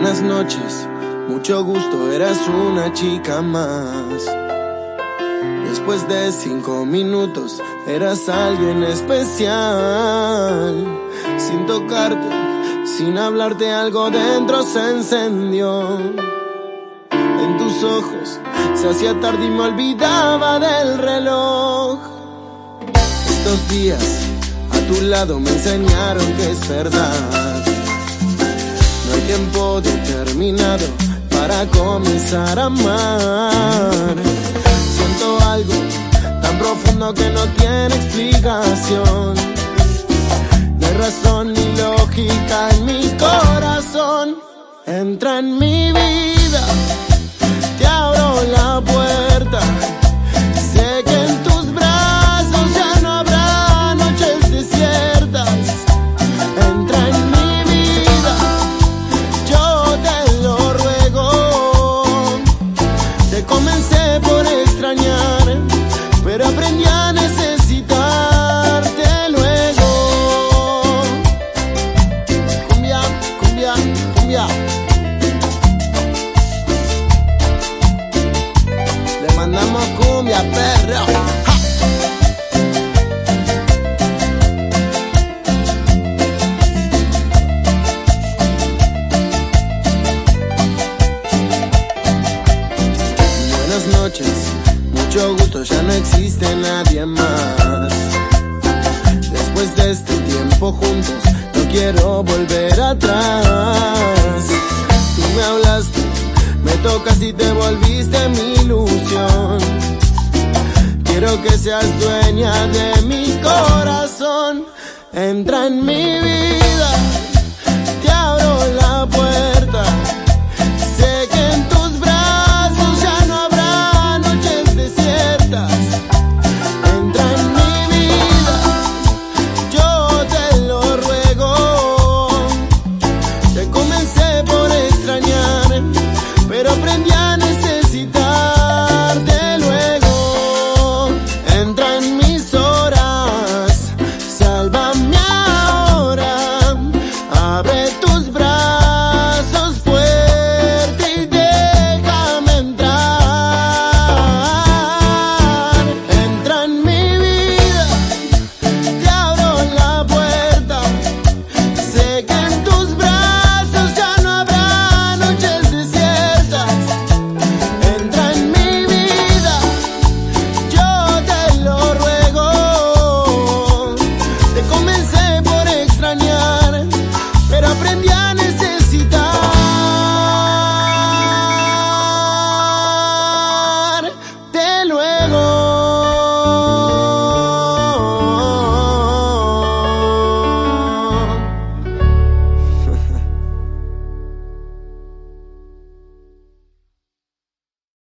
Buenas noches, mucho gusto, eras una chica más. Después de cinco minutos, eras alguien especial. Sin tocarte, sin hablarte, algo dentro se encendió. En tus ojos se hacía tarde y me olvidaba del reloj. Estos días a tu lado me enseñaron que es verdad. Tiempo determinado para comenzar a amar. Siento algo tan profundo que no tiene explicación. No hay razón ni lógica en mi corazón. Entra en mi vida, te abro la puerta. Buenas noches, mucho gusto, ya no existe nadie más. Después de este tiempo juntos, no quiero volver atrás. Tú me hablaste, me tocas y te volviste mi ilusión. Quiero que seas dueña de mi corazón. Entra en mi vida luego